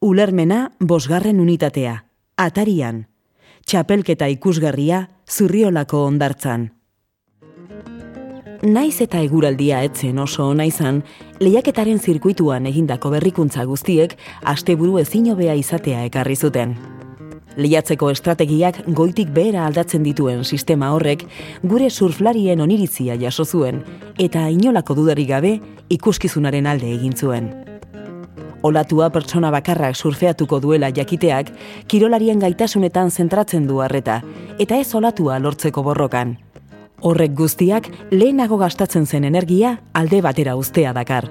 Ulermena bosgarren unitatea. Atarian. Txapelketa ikusgarria zurriolako ondartzan. Naiz eta eguraldia etzen oso ona izan, lehiaketaren zirkuituan egindako berrikuntza guztiek asteburu ezin hobea izatea ekarri zuten. Lehiatzeko estrategiak goitik behera aldatzen dituen sistema horrek gure surflarien oniritzia jaso zuen eta inolako dudarik gabe ikuskizunaren alde egin zuen. Olatua pertsona bakarrak surfeatuko duela jakiteak kirolarien gaitasunetan zentratzen du harreta eta ez olatua lortzeko borrokan. Horrek guztiak lehenago gastatzen zen energia alde batera ustea dakar.